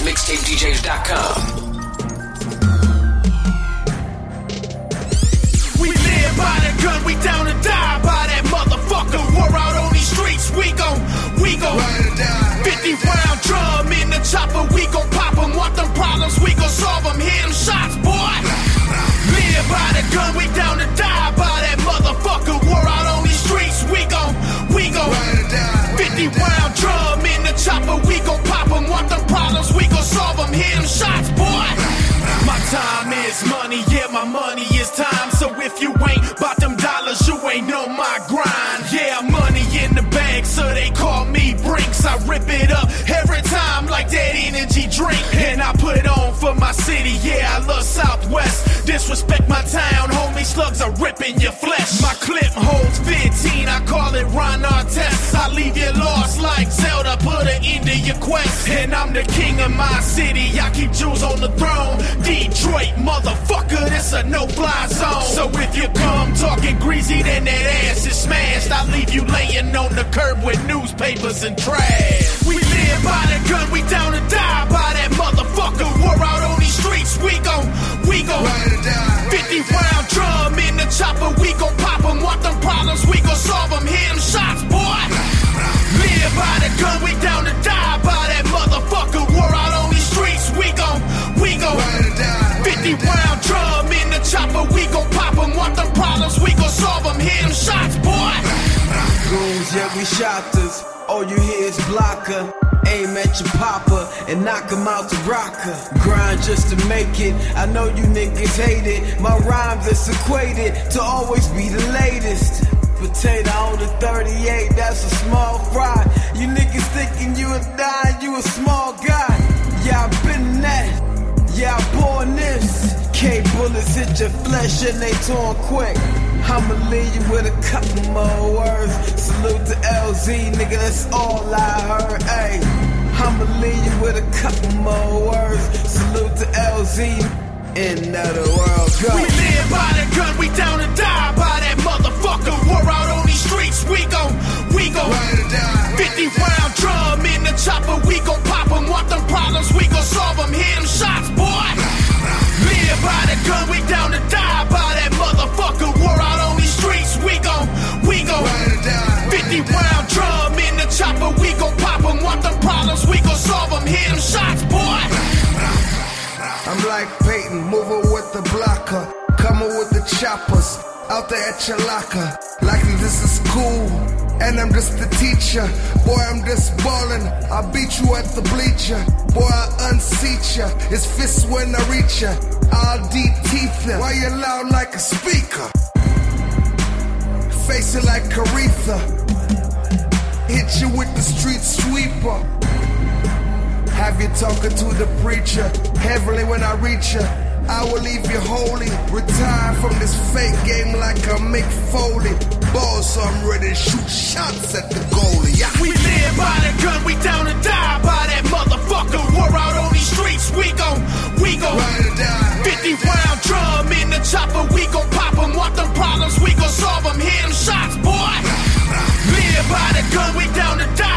housemixtapedjs.com. I rip it up every time like that energy drink. And I put it on for my city, yeah, I love Southwest. Disrespect my town, homie, slugs are ripping your flesh. My clip holds 15, I call it Ron Artest. I leave you lost like Zelda, put an end to your quest. And I'm the king of my city, I keep jewels on the throne. Detroit, motherfucker, this a no-fly zone. So you come talking greasy, then that ass is smashed. I leave you laying on the curb with newspapers and trash. We live by the gun, we down to die by that motherfucker. War out on these streets, we gon' we gon' Ride or die. 50 round drum in the chopper, we gon' pop 'em. Want them problems, we gon' solve 'em. Hit 'em shots, boy. Live by the gun, we We shotters. All you hear is blocker. Aim at your papa and knock him out the rocker. Grind just to make it. I know you niggas hate it. My rhymes is equated to always be the latest. Potato on the 38, that's a small fry. You niggas thinking you a dime, you a small guy. Yeah, I've been that. Yeah, I born this. K bullets hit your flesh and they torn quick. I'ma leave you with a couple more words. Salute to LZ, nigga, that's all I heard. Ayy, I'ma leave you with a couple more words. Salute to LZ, end of the world. Go. We live by the gun, we down to die by that motherfucker. War out on these streets, we gon' we gon' Ride or die. 50 round drum in the chopper, we gon' with the choppers, out there at your locker. Like this is cool, and I'm just the teacher. Boy, I'm just ballin', I beat you at the bleacher. Boy, I unseat ya, it's fists when I reach ya. I'll deep teeth ya, why you loud like a speaker? Face it like Aretha, hit you with the street sweeper. Have you talking to the preacher? Heavily when I reach you. I will leave you holy. Retire from this fake game like a Mick Foley. Ball, so I'm ready to shoot shots at the goalie. Yeah. We live by the gun, we down and die by that motherfucker. We're out on these streets, we gon', we gon' ride or die. 50 ride round drum in the chopper, we gon' pop them. Want them problems, we gon' solve them. Hear them shots, boy. live by the gun, we down to die.